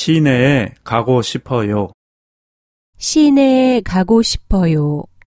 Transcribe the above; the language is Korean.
시내에 가고 싶어요. 시내에 가고 싶어요.